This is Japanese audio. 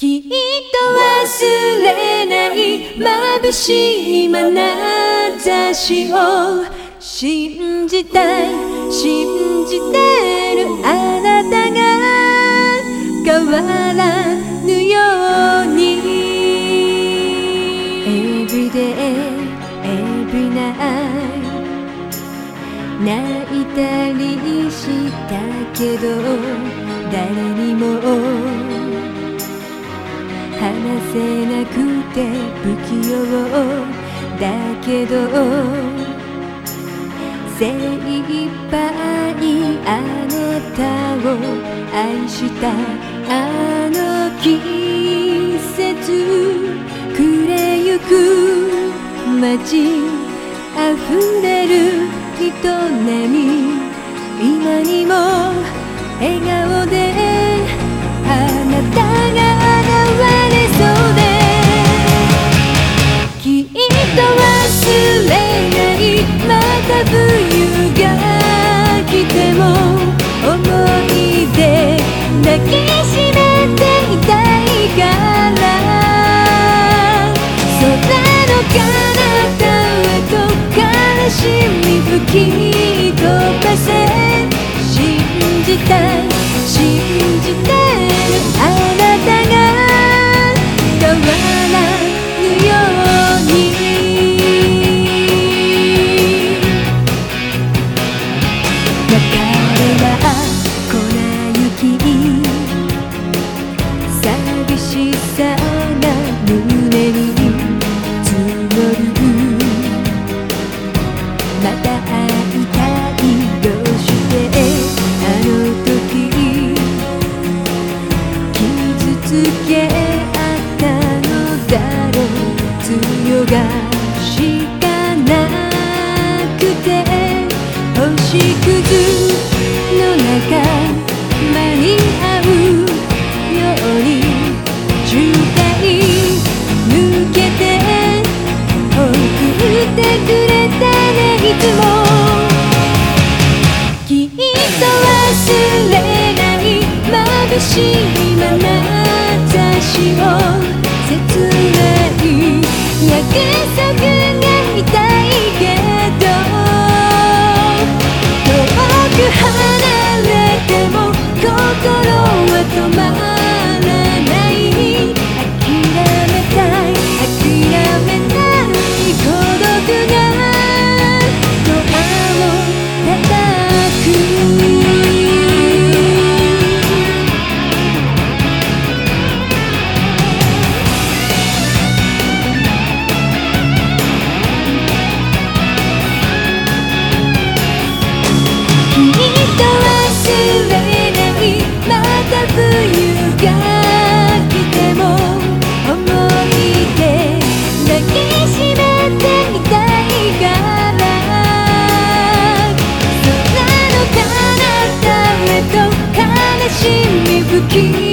きっと忘れない眩しい眼差しを信じたい信じてるあなたが変わらぬように。Everyday, every night 泣いたりしたけど誰にも話せなくて不器用だけど精一杯あなたを愛したあの季節暮れゆく街溢れる人並み今にも笑顔でみ強がしかなくて星屑の中間に合うように渋滞抜けて送ってくれたねいつもきっと忘れない眩しい眼差しを約束が痛い keep